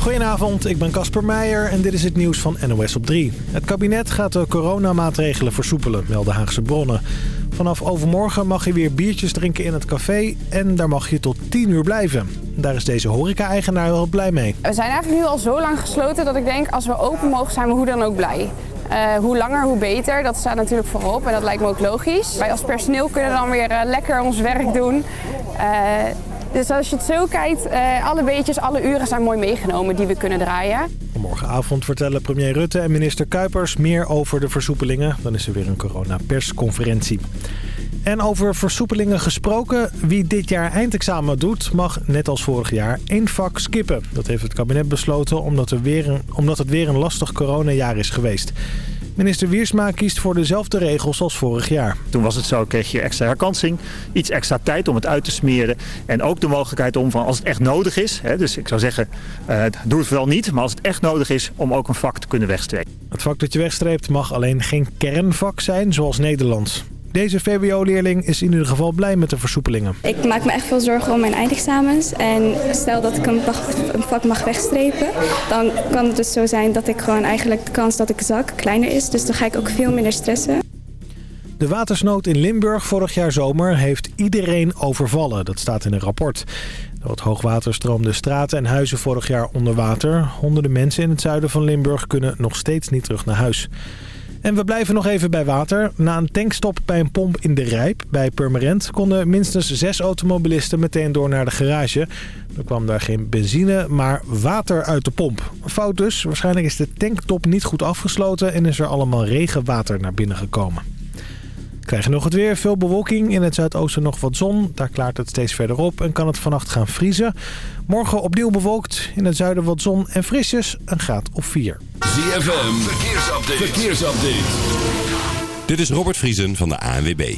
Goedenavond, ik ben Casper Meijer en dit is het nieuws van NOS op 3. Het kabinet gaat de coronamaatregelen versoepelen, melden Haagse bronnen. Vanaf overmorgen mag je weer biertjes drinken in het café en daar mag je tot 10 uur blijven. Daar is deze horeca-eigenaar wel blij mee. We zijn eigenlijk nu al zo lang gesloten dat ik denk als we open mogen zijn we hoe dan ook blij. Uh, hoe langer, hoe beter. Dat staat natuurlijk voorop en dat lijkt me ook logisch. Wij als personeel kunnen dan weer uh, lekker ons werk doen. Uh, dus als je het zo kijkt, alle beetjes, alle uren zijn mooi meegenomen die we kunnen draaien. Morgenavond vertellen premier Rutte en minister Kuipers meer over de versoepelingen. Dan is er weer een corona-persconferentie. En over versoepelingen gesproken. Wie dit jaar eindexamen doet, mag net als vorig jaar één vak skippen. Dat heeft het kabinet besloten omdat, er weer een, omdat het weer een lastig coronajaar is geweest. Minister Wiersma kiest voor dezelfde regels als vorig jaar. Toen was het zo, kreeg je extra herkansing, iets extra tijd om het uit te smeren. En ook de mogelijkheid om van als het echt nodig is, hè, dus ik zou zeggen, uh, doe het vooral niet. Maar als het echt nodig is, om ook een vak te kunnen wegstrepen. Het vak dat je wegstreept mag alleen geen kernvak zijn, zoals Nederlands. Deze VWO-leerling is in ieder geval blij met de versoepelingen. Ik maak me echt veel zorgen om mijn eindexamens. En stel dat ik een vak mag wegstrepen, dan kan het dus zo zijn dat ik gewoon eigenlijk de kans dat ik zak kleiner is. Dus dan ga ik ook veel minder stressen. De watersnood in Limburg vorig jaar zomer heeft iedereen overvallen. Dat staat in een rapport. Door het hoogwater stroomden straten en huizen vorig jaar onder water. Honderden mensen in het zuiden van Limburg kunnen nog steeds niet terug naar huis. En we blijven nog even bij water. Na een tankstop bij een pomp in de Rijp, bij Purmerend... konden minstens zes automobilisten meteen door naar de garage. Er kwam daar geen benzine, maar water uit de pomp. Fout dus. Waarschijnlijk is de tanktop niet goed afgesloten... en is er allemaal regenwater naar binnen gekomen. Krijgen nog het weer. Veel bewolking. In het zuidoosten nog wat zon. Daar klaart het steeds verder op en kan het vannacht gaan vriezen. Morgen opnieuw bewolkt. In het zuiden wat zon en frisjes. Een graad of 4. ZFM. Verkeersupdate. Verkeersupdate. Dit is Robert Vriesen van de ANWB.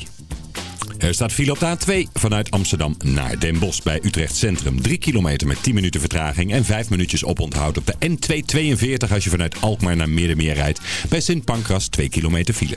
Er staat file op de A2 vanuit Amsterdam naar Den Bosch bij Utrecht Centrum. 3 kilometer met 10 minuten vertraging en 5 minuutjes oponthoud op de N242 als je vanuit Alkmaar naar Middenmeer rijdt. Bij Sint Pancras 2 kilometer file.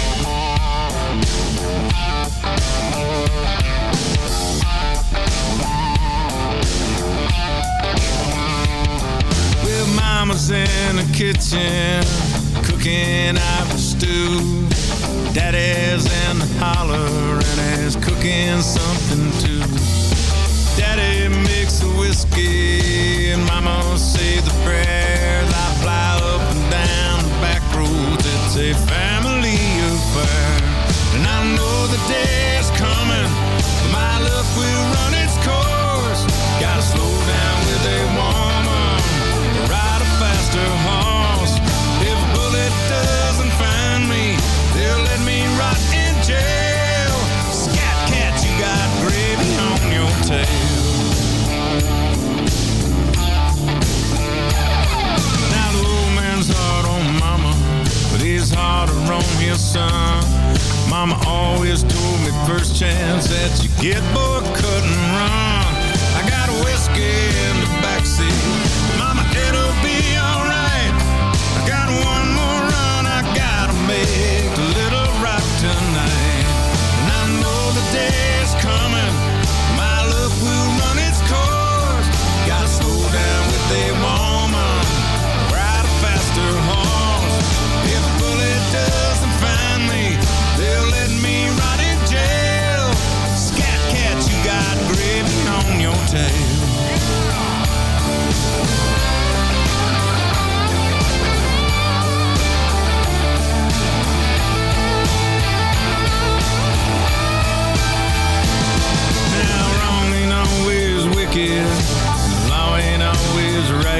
Mama's in the kitchen cooking up a stew. Daddy's in the holler and is cooking something too. Daddy makes the whiskey and Mama say the prayers. I fly up and down the back roads. It's a family affair, and I know the day is coming. My luck will harder on his son. Mama always told me first chance that you get, boy, cut and run. I got whiskey in the backseat.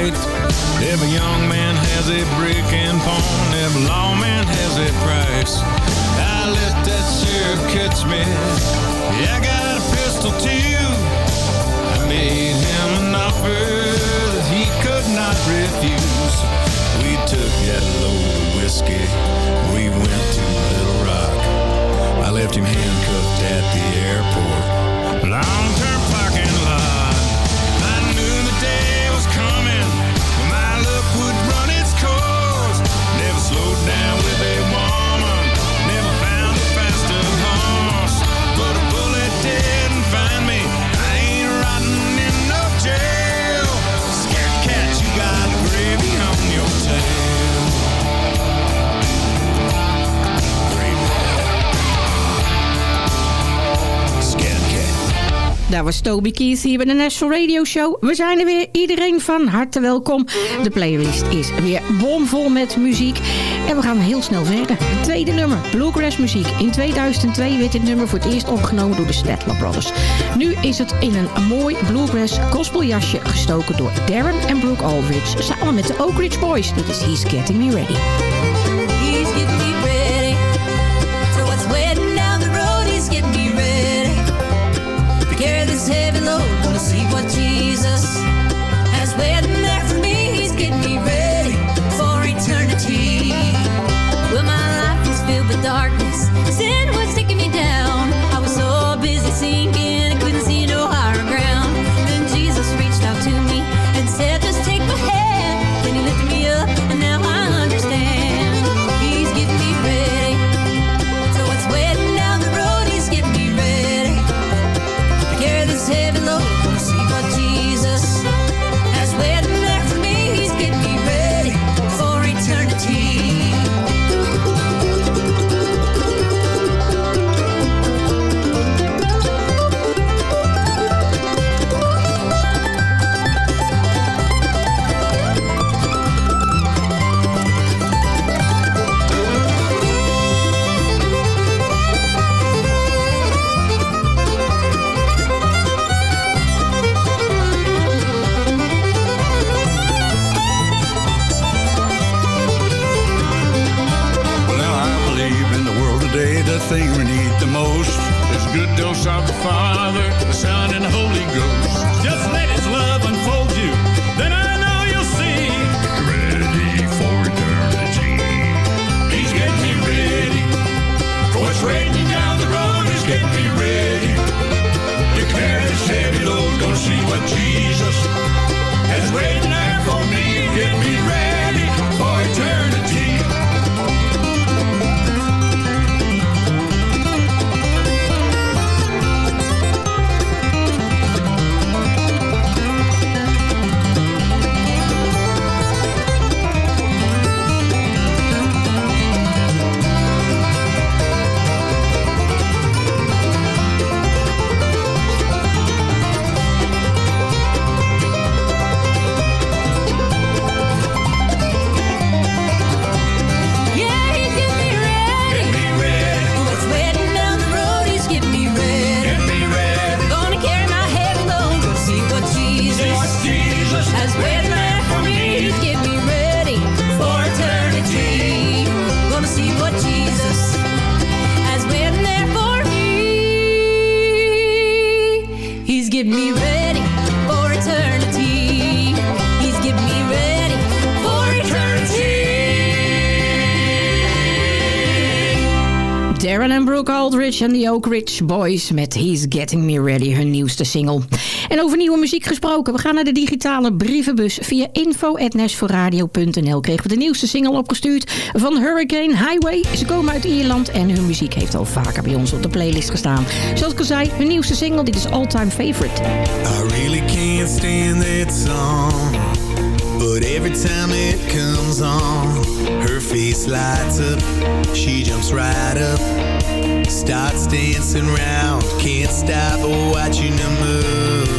right. Every young man has a brick and pawn, every lawman has a price. I let that sheriff catch me. Yeah, I got a pistol too. I made him an offer that he could not refuse. We took that load of whiskey, we went to Little Rock. I left him handcuffed at the airport. Long term Daar was Toby Keith hier bij de National Radio Show. We zijn er weer. Iedereen van harte welkom. De playlist is weer bomvol met muziek. En we gaan heel snel verder. Tweede nummer, Bluegrass muziek. In 2002 werd dit nummer voor het eerst opgenomen door de Stedtler Brothers. Nu is het in een mooi Bluegrass gospeljasje gestoken door Darren en Brooke Aldridge. Samen met de Oak Ridge Boys. Dit is He's Getting Me Ready. Jenny de Oak Ridge Boys met He's Getting Me Ready, hun nieuwste single. En over nieuwe muziek gesproken, we gaan naar de digitale brievenbus. Via info.nashforradio.nl kregen we de nieuwste single opgestuurd van Hurricane Highway. Ze komen uit Ierland en hun muziek heeft al vaker bij ons op de playlist gestaan. Zoals ik al zei, hun nieuwste single, dit is All Time Favorite. I really can't stand that song. But every time it comes on, her face lights up. She jumps right up starts dancing round. Can't stop watching her move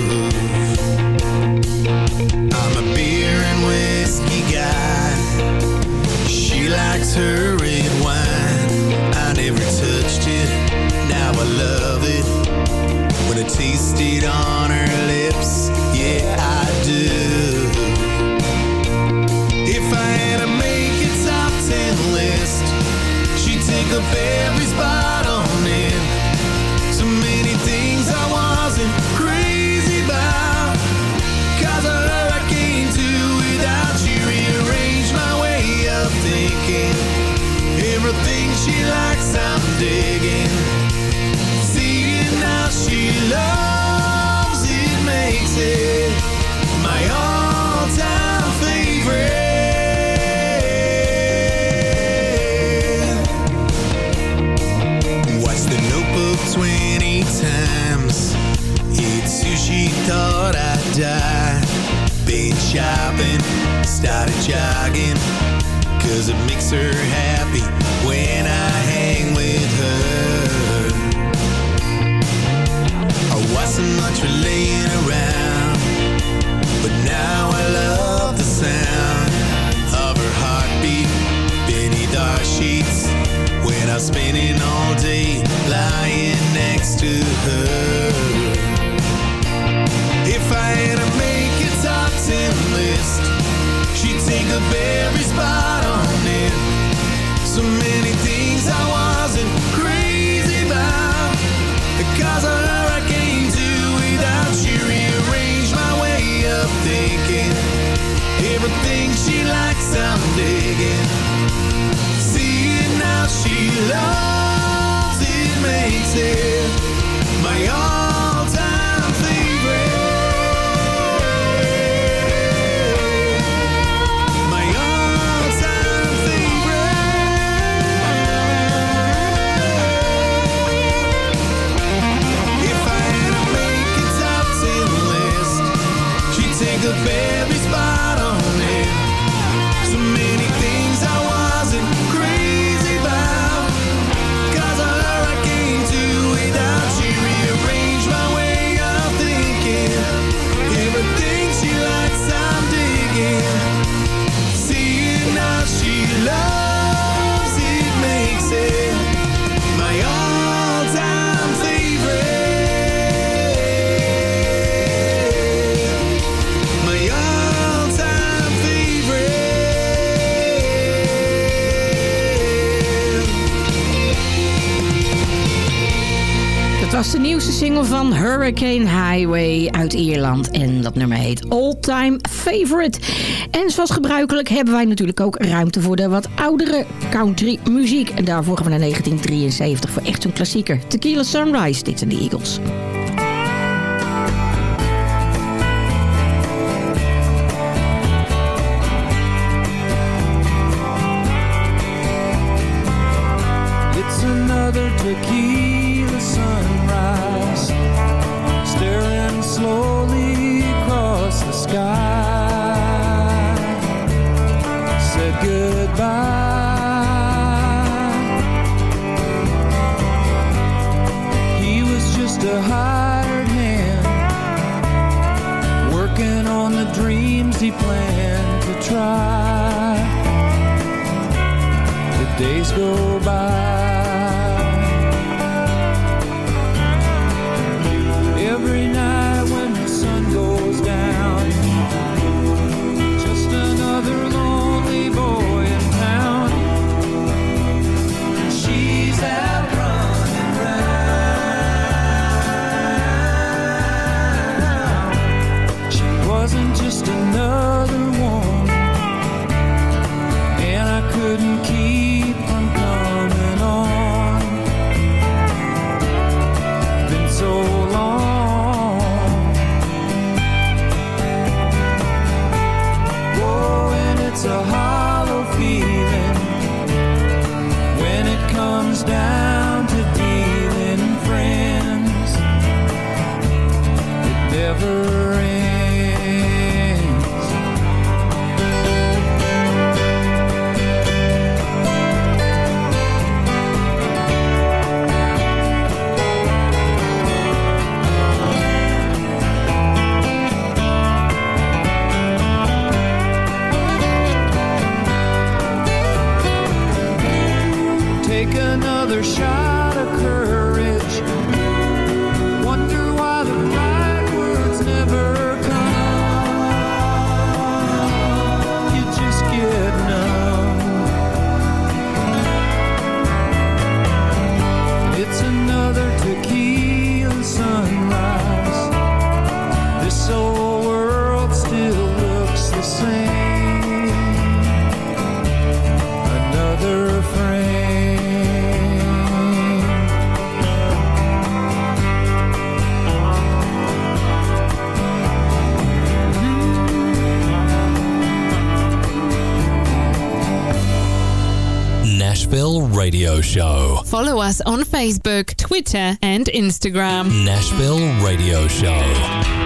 see Hurricane Highway uit Ierland. En dat nummer heet All Time Favorite. En zoals gebruikelijk hebben wij natuurlijk ook ruimte voor de wat oudere country muziek. En daarvoor gaan we naar 1973 voor echt zo'n klassieker. Tequila Sunrise, dit zijn de Eagles. he planned to try? The days go by. Radio Show. Follow us on Facebook, Twitter, and Instagram. Nashville Radio Show.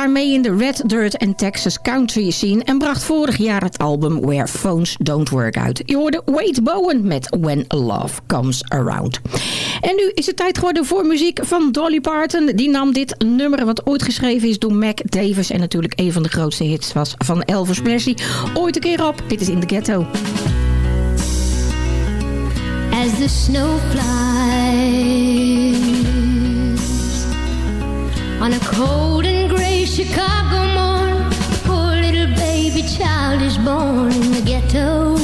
Jaar mee in de Red Dirt en Texas country scene... en bracht vorig jaar het album Where Phones Don't Work uit. Je hoorde Wade Bowen met When Love Comes Around. En nu is het tijd geworden voor muziek van Dolly Parton. Die nam dit nummer, wat ooit geschreven is door Mac Davis... en natuurlijk een van de grootste hits was van Elvis Presley... ooit een keer op. Dit is In The Ghetto. as the snow flies on a cold Chicago morn. Poor little baby child is born in the ghetto,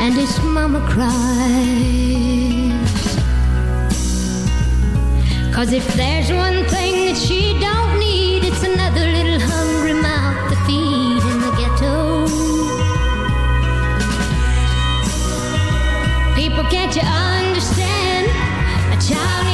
and his mama cries. Cause if there's one thing that she don't need, it's another little hungry mouth to feed in the ghetto. People, can't you understand? A child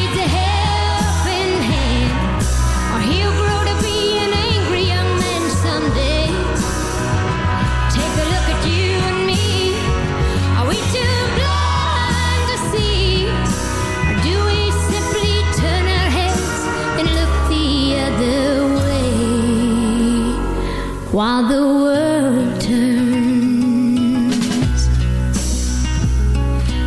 while the world turns?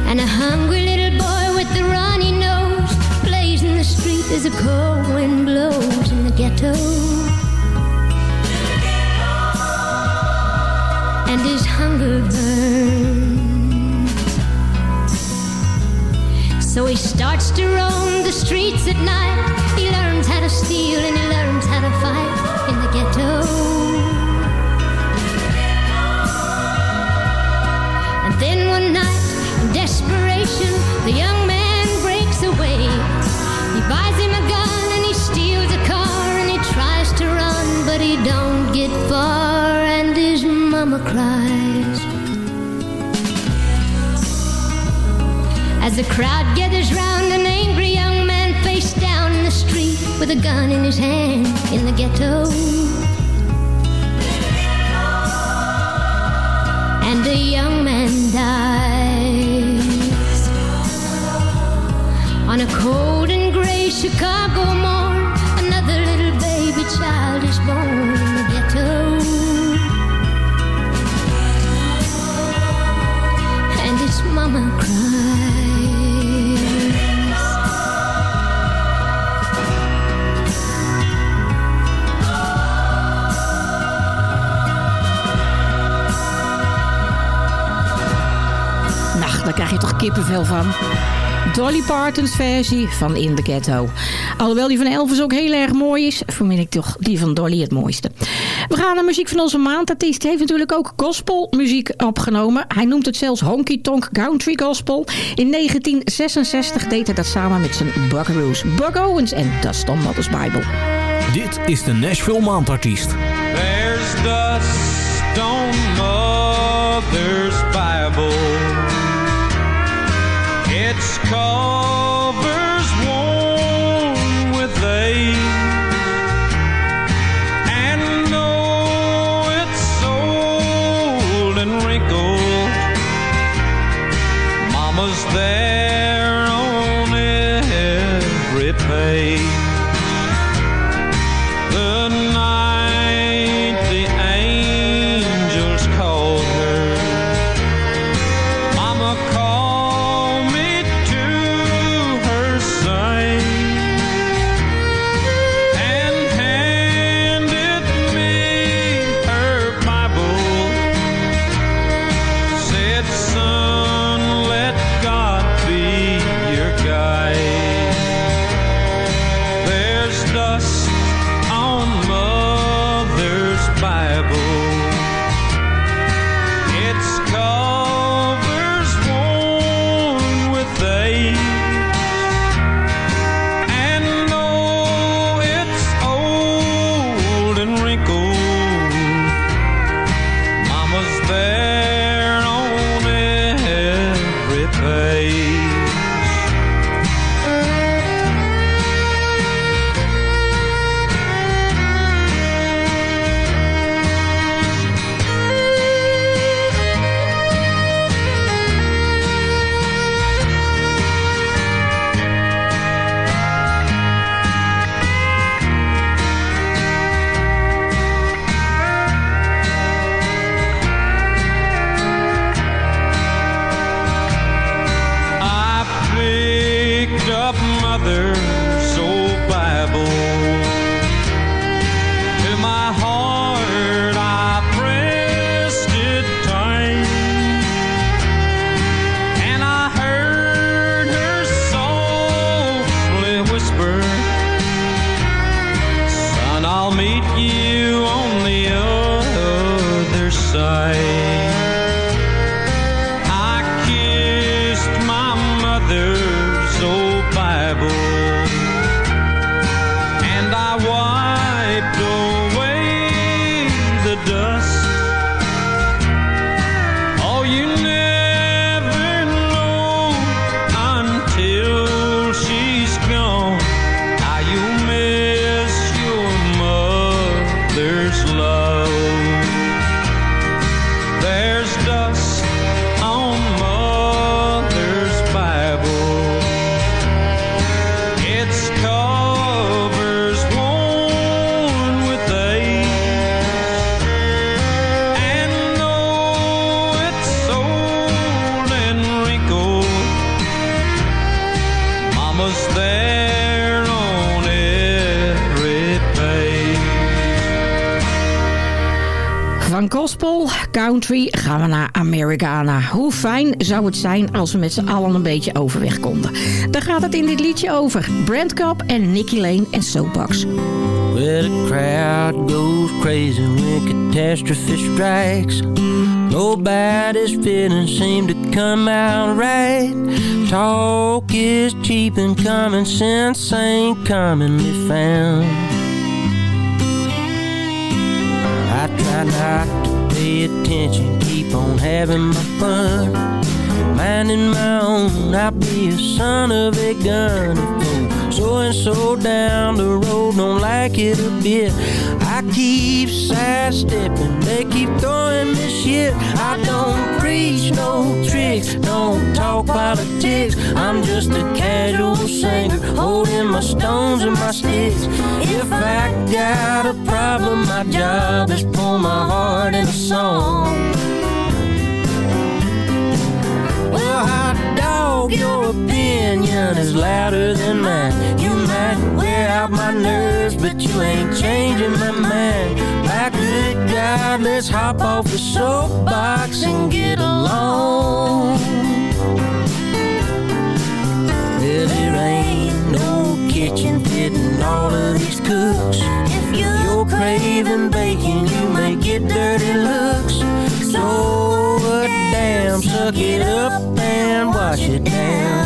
And a hungry little boy with the runny nose plays in the street as a cold wind blows in the ghetto. And his hunger burns. So he starts to roam the streets at night. He learns how to steal and he learns how to fight in the ghetto. Then one night, in desperation, the young man breaks away. He buys him a gun and he steals a car and he tries to run, but he don't get far and his mama cries. As the crowd gathers round, an angry young man face down in the street with a gun in his hand in the ghetto. A young man on a cold and gray Chicago morn. Kippenvel van. Dolly Parton's versie van In the Ghetto. Alhoewel die van Elvis ook heel erg mooi is, vind ik toch die van Dolly het mooiste. We gaan naar muziek van onze maandartiest. Hij heeft natuurlijk ook gospelmuziek opgenomen. Hij noemt het zelfs honky tonk country gospel. In 1966 deed hij dat samen met zijn Buckaroos. Buck Owens en Dust on Mother's Bible. Dit is de Nashville Maandartiest. There's dust on Mother's It's. together country gaan we naar Americana. Hoe fijn zou het zijn als we met z'n allen een beetje overweg konden. Daar gaat het in dit liedje over. Brent Cobb en Nicky Lane en Soapbox. Well, the crowd goes crazy when catastrophe strikes. Nobody's feelings seem to come out right. Talk is cheap and common sense ain't commonly found. try not to pay attention, keep on having my fun. Minding my own, I'll be a son of a gun. If so and so down the road don't like it a bit, I keep sidestepping, they keep throwing me shit. I don't preach no tricks, don't talk politics. I'm just a casual singer, holding my stones and my sticks. If I got a problem, my job is pour my heart in a song. Well, hot dog, your opinion is louder than mine. You might wear out my nerves, but you ain't changing my mind. My good God, let's hop off the soapbox and get along. Well, there ain't no kitchen fitting all of these cooks. If you're craving bacon, you may get dirty looks. So damn, suck it up and wash it down.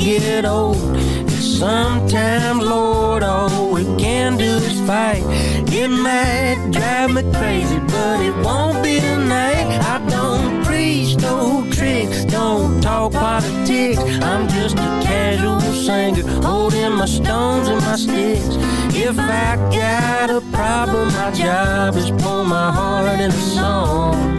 Get old. And sometimes, Lord, all we can do is fight. It might drive me crazy, but it won't be tonight. I don't preach no tricks, don't talk politics. I'm just a casual singer, holding my stones and my sticks. If I got a problem, my job is pour my heart in a song.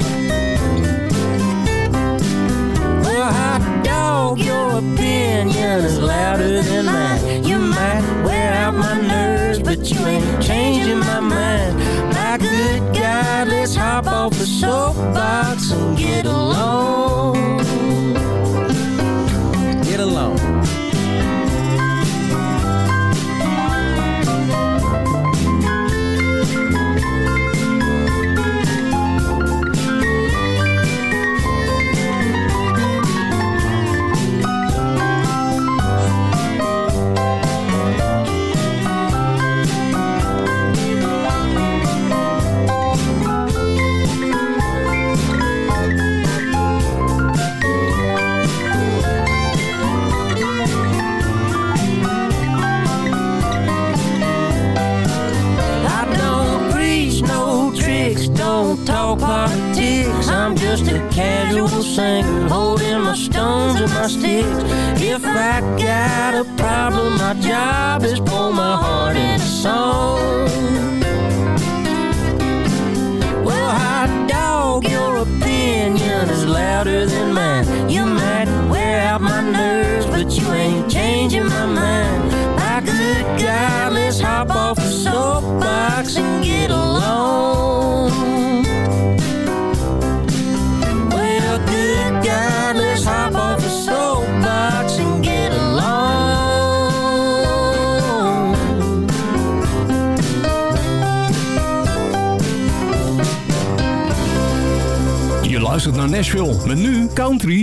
Well, hot dog, your opinion is louder than mine. You might wear out my nerves, but you ain't changing my mind. My good God, let's hop off the soapbox and get along. Get along.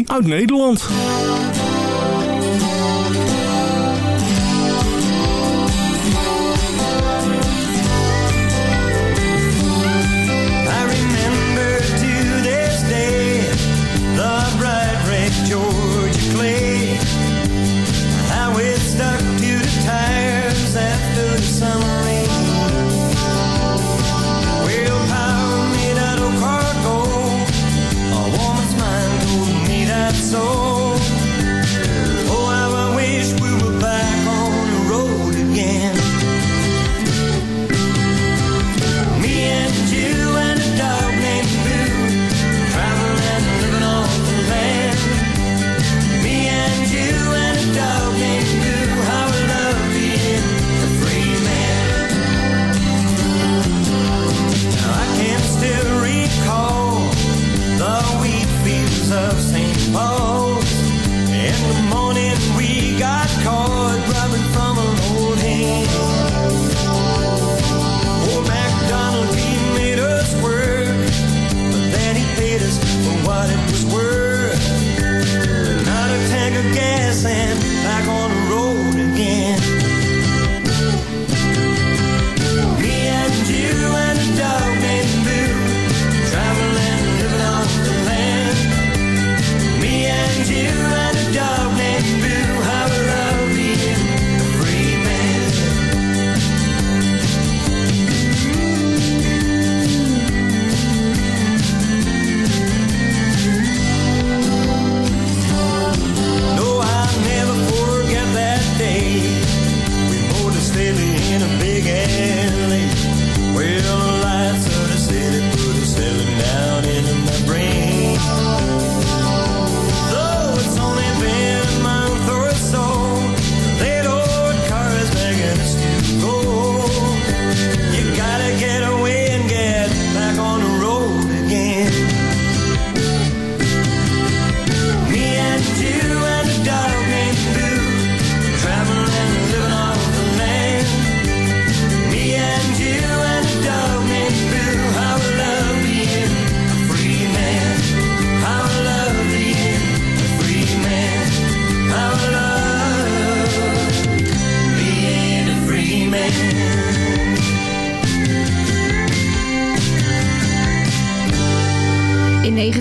Uit Nederland.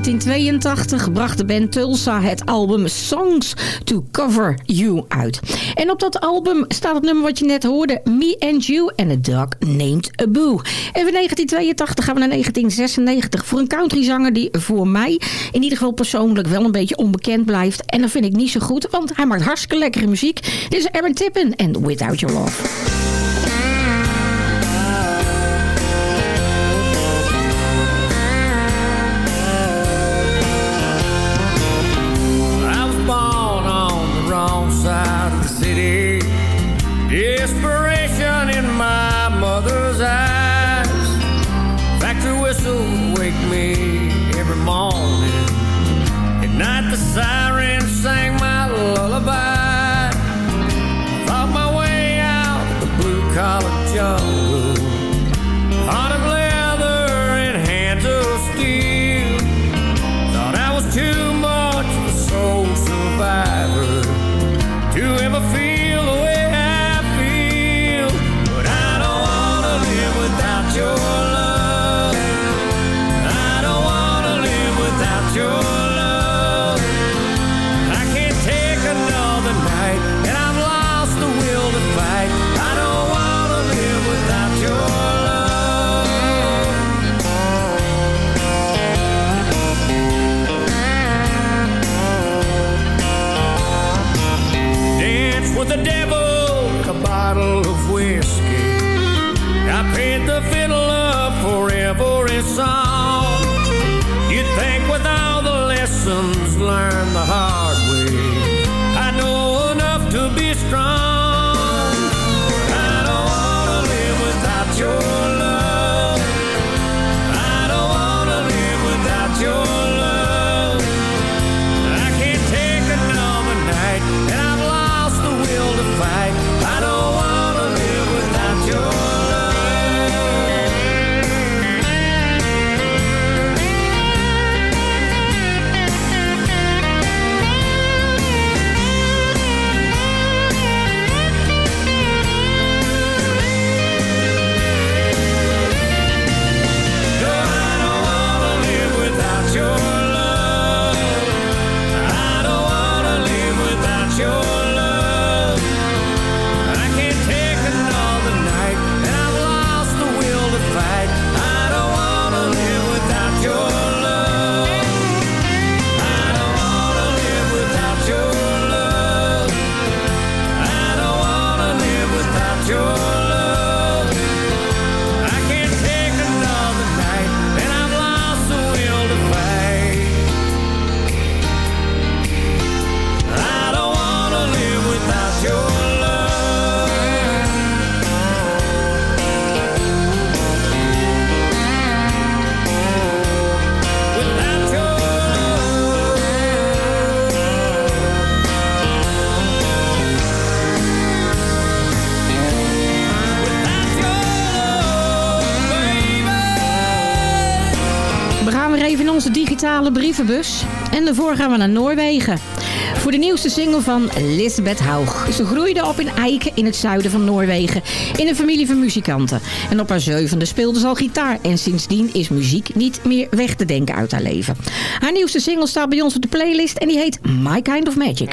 1982 bracht de band Tulsa het album Songs to Cover You uit. En op dat album staat het nummer wat je net hoorde, Me and You and a Dog Named Abu. En van 1982 gaan we naar 1996 voor een countryzanger die voor mij in ieder geval persoonlijk wel een beetje onbekend blijft. En dat vind ik niet zo goed, want hij maakt hartstikke lekkere muziek. Dit is Aaron Tippin en Without Your Love. Song. You'd think with all the lessons learned the hard digitale brievenbus. En daarvoor gaan we naar Noorwegen. Voor de nieuwste single van Lisbeth Haug. Ze groeide op in Eiken in het zuiden van Noorwegen. In een familie van muzikanten. En op haar zevende speelde ze al gitaar. En sindsdien is muziek niet meer weg te denken uit haar leven. Haar nieuwste single staat bij ons op de playlist. En die heet My Kind of Magic.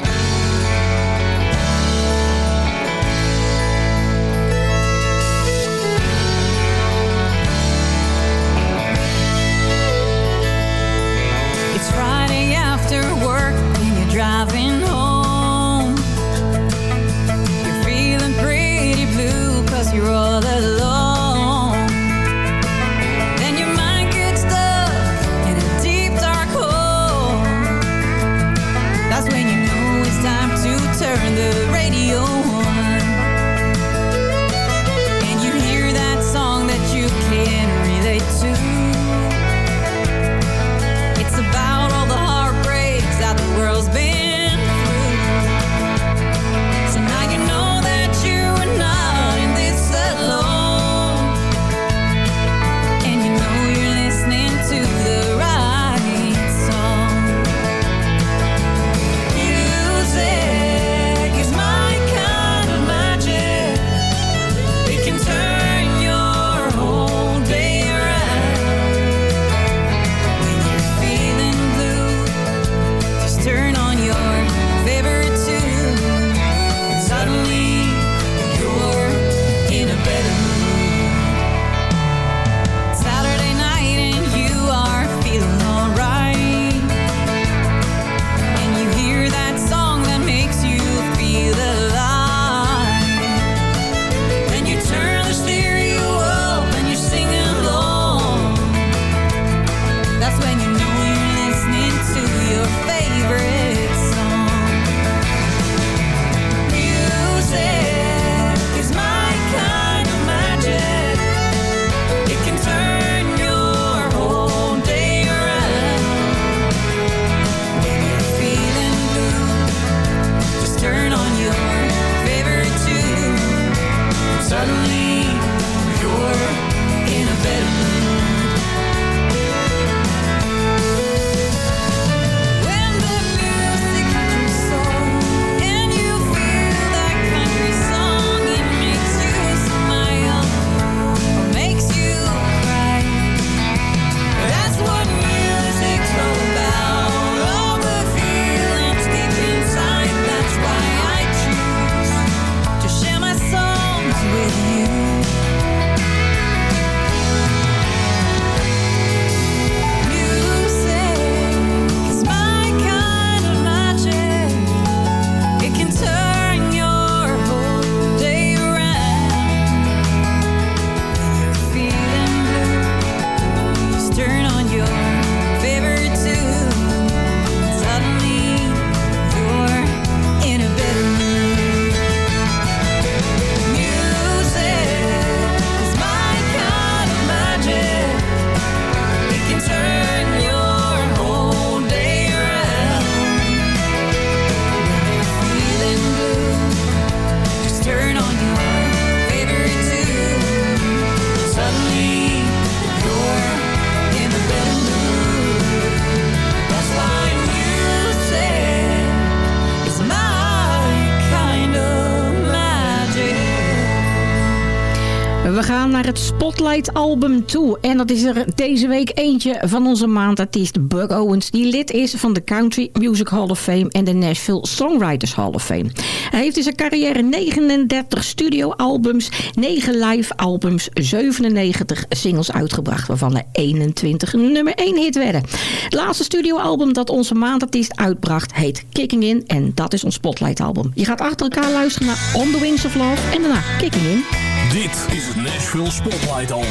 We gaan naar het Spotlight album toe. En dat is er deze week eentje van onze maandartiest Buck Owens... die lid is van de Country Music Hall of Fame... en de Nashville Songwriters Hall of Fame. Hij heeft in zijn carrière 39 studioalbums, 9 live albums... 97 singles uitgebracht, waarvan er 21 nummer 1 hit werden. Het laatste studioalbum dat onze maandartiest uitbracht heet Kicking In... en dat is ons Spotlight album. Je gaat achter elkaar luisteren naar On The Wings Of Love en daarna Kicking In. Dit is Nashville Spotlight Album.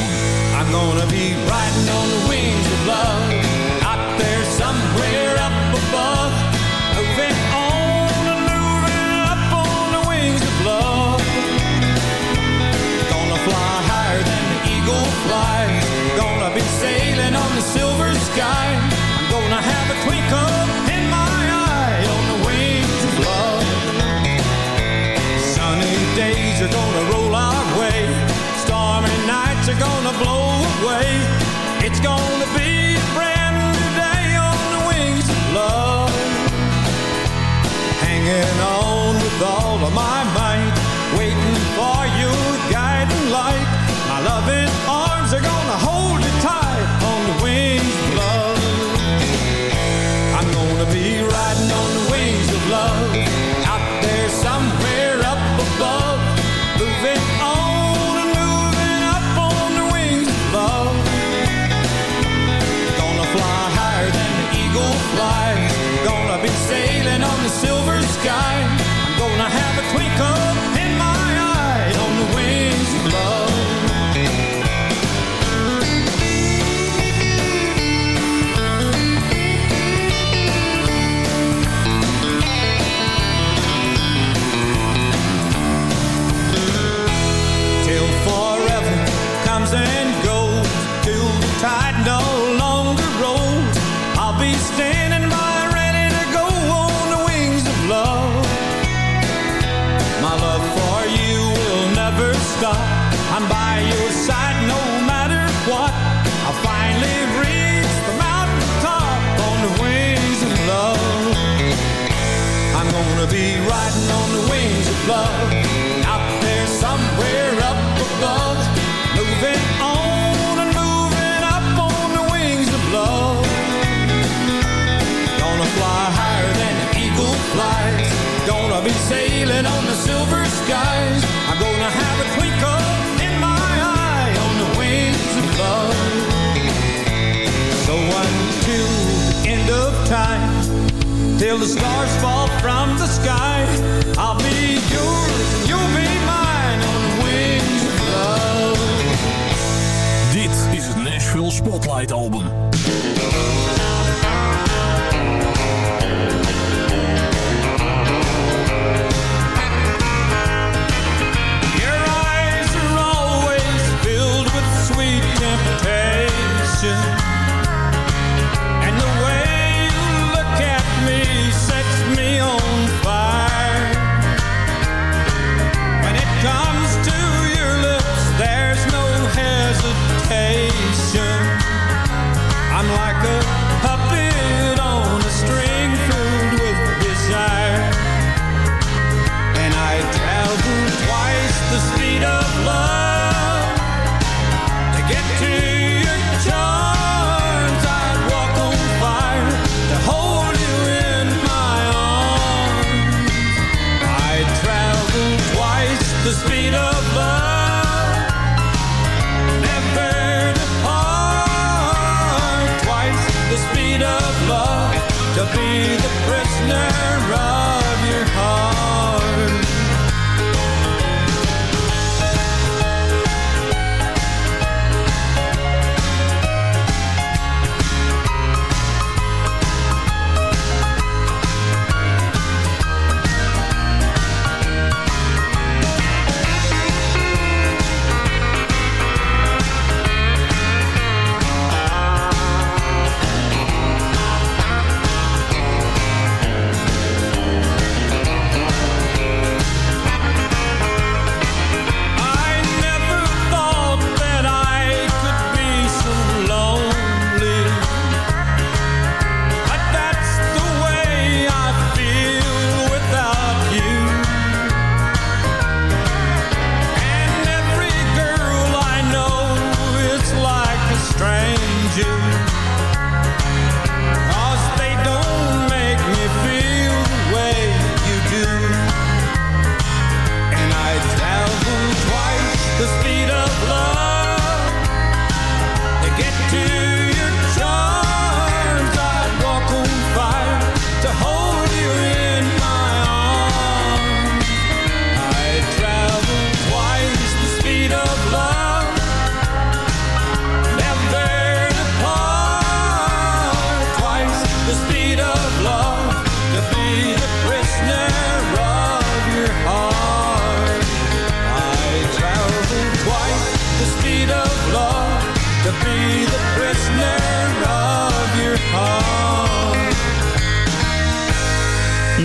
I'm gonna be riding on the wings of love. It's gonna be a brand new day on the wings of love. Hanging on.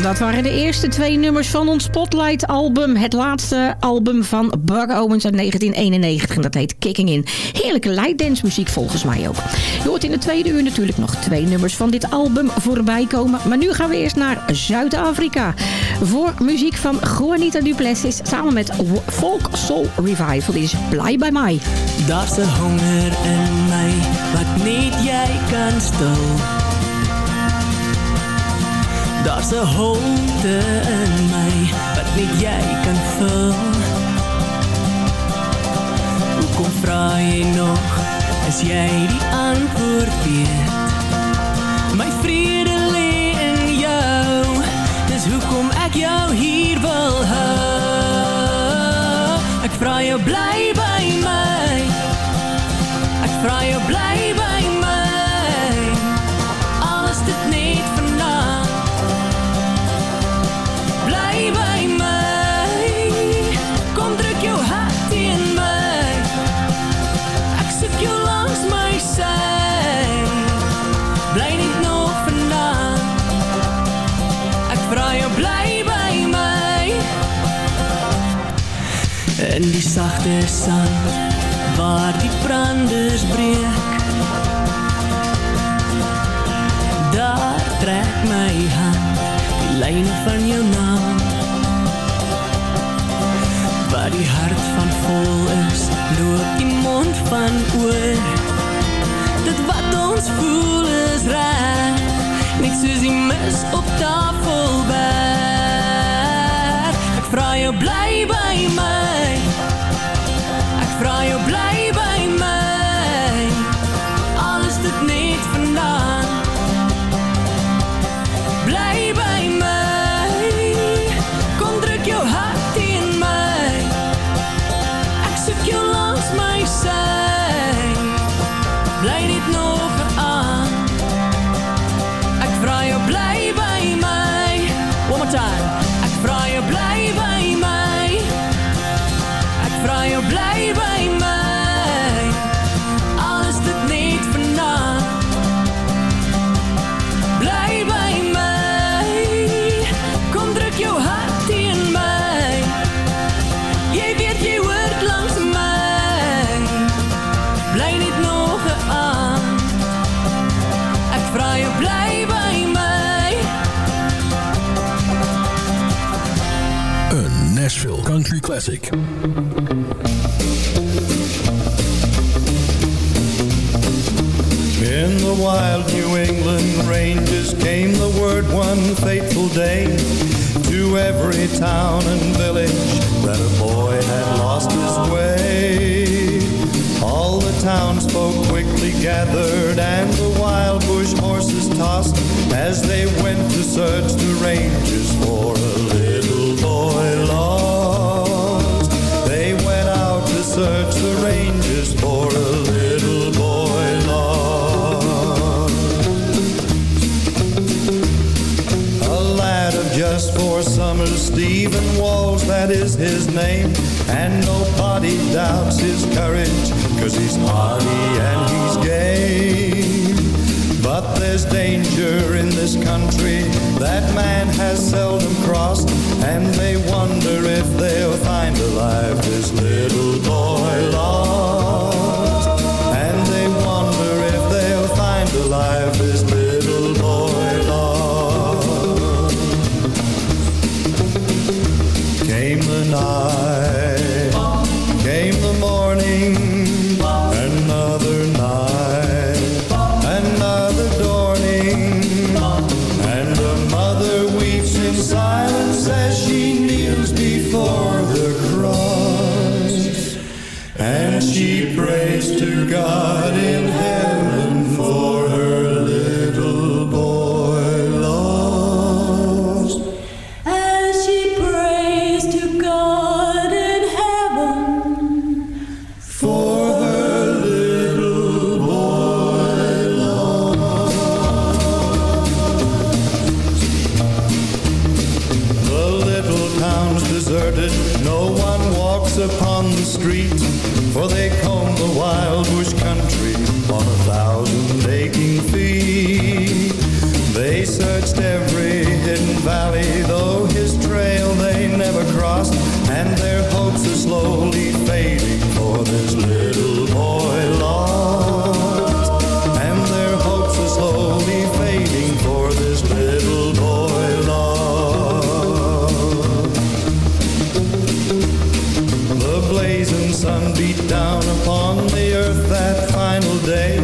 Dat waren de eerste twee nummers van ons Spotlight-album. Het laatste album van Buck Owens uit 1991. En dat heet Kicking In. Heerlijke light dance muziek volgens mij ook. Je hoort in de tweede uur natuurlijk nog twee nummers van dit album voorbij komen. Maar nu gaan we eerst naar Zuid-Afrika. Voor muziek van Juanita Duplessis samen met Folk Soul Revival. Dit is Blij bij mij. Daar's 'n honger in my wat net jy kan stil. 'n holte in my wat net jy kan vul. Hoekom vra jy nog as jy die antwoord weet? My vrede lê in jou. Dis hoekom ek jou hier wil hou. Ek vra jou bly by my. Ek vra jou waar die branders breek. Daar trek my hand die lyn van jou naam. Waar die hart van vol Classic. In the wild New England ranges came the word one fateful day to every town and village that a boy had lost his way. All the townsfolk quickly gathered and the wild bush horses tossed as they went to search the ranges just four summers, Stephen Walls, that is his name. And nobody doubts his courage, cause he's hardy and he's gay. But there's danger in this country that man has seldom crossed, and they wonder if they'll find alive this little boy lost. Down upon the earth that final day.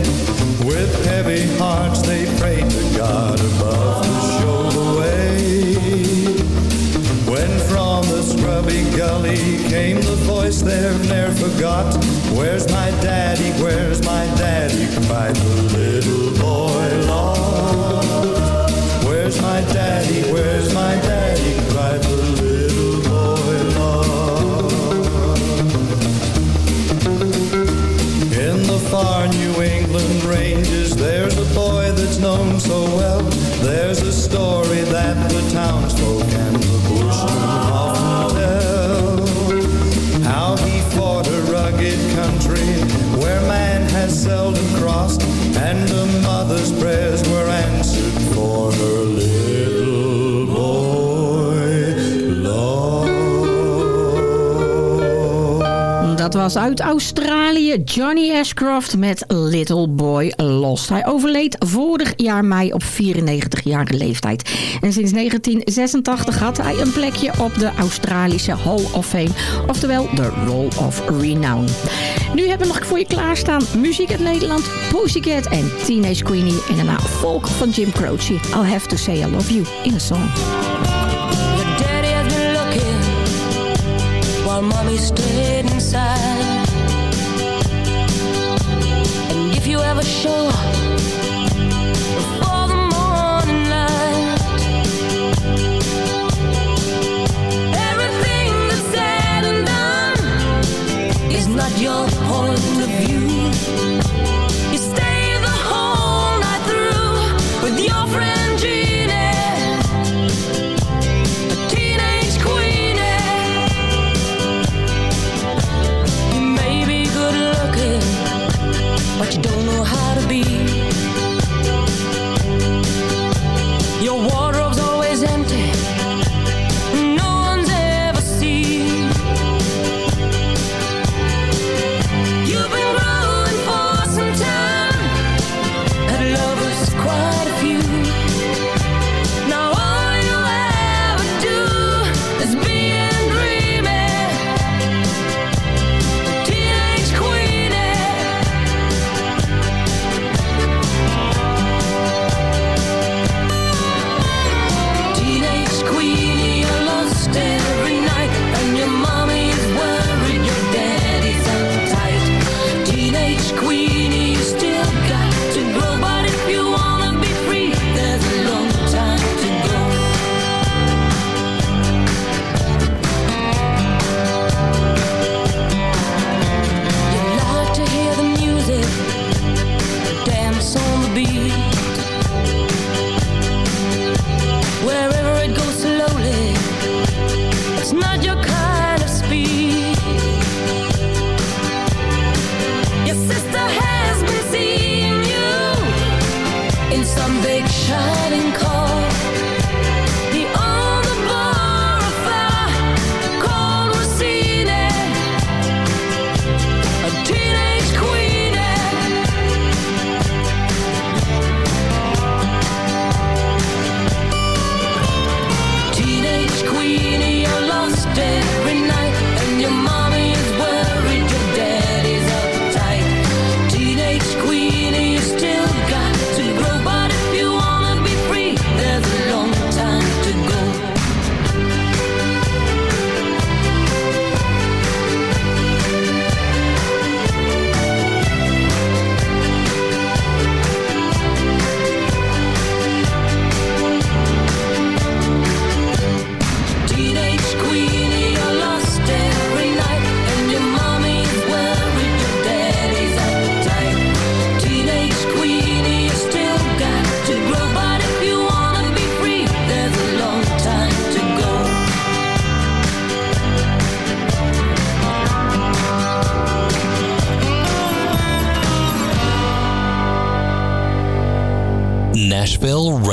With heavy hearts they prayed to God above to show the way. When from the scrubby gully came the voice they've never forgot. Where's my daddy? Where's my daddy? Dat was uit Australië Johnny Ashcroft met Little Boy Lost. Hij overleed vorig jaar mei op 94-jarige leeftijd. En sinds 1986 had hij een plekje op de Australische Hall of Fame. Oftewel de Roll of Renown. Nu hebben we nog voor je klaarstaan muziek uit Nederland, Pussycat en Teenage Queenie. En daarna folk van Jim Croce. I'll have to say I love you in a song. While mommy stayed inside. And if you ever show up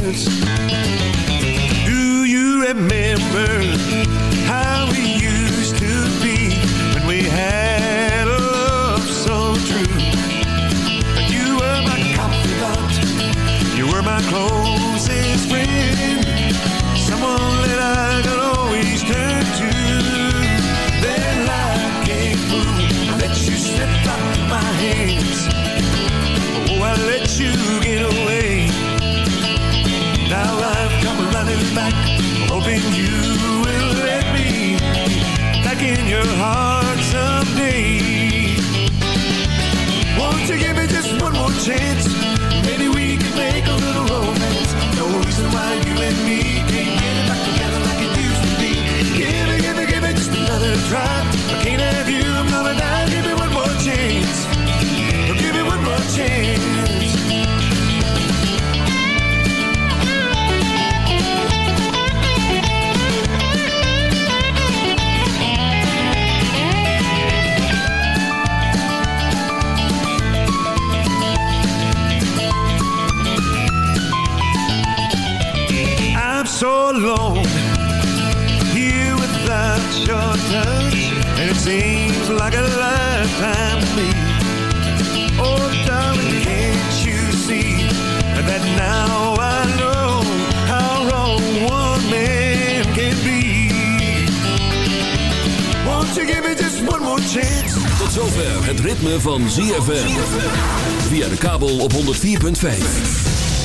Chance. Do you remember how we used to be when we had a love so true? You were my confidant. You were my closest friend. Someone that I could always turn to. Then like a fool, I let you slip out my hands. Oh, I let you back, hoping you will let me back in your heart someday. Won't you give me just one more chance? Maybe we can make a little romance. No reason why you and me can't get it back together like it used to be. Give me, give me, give me just another try. Alone here without your touch, and it seems like a lifetime to me. Oh, darling, can't you see that now I know how wrong one man can be? Won't you give me just one more chance? Tot zover het ritme van ZFM. Via de kabel op 104.5.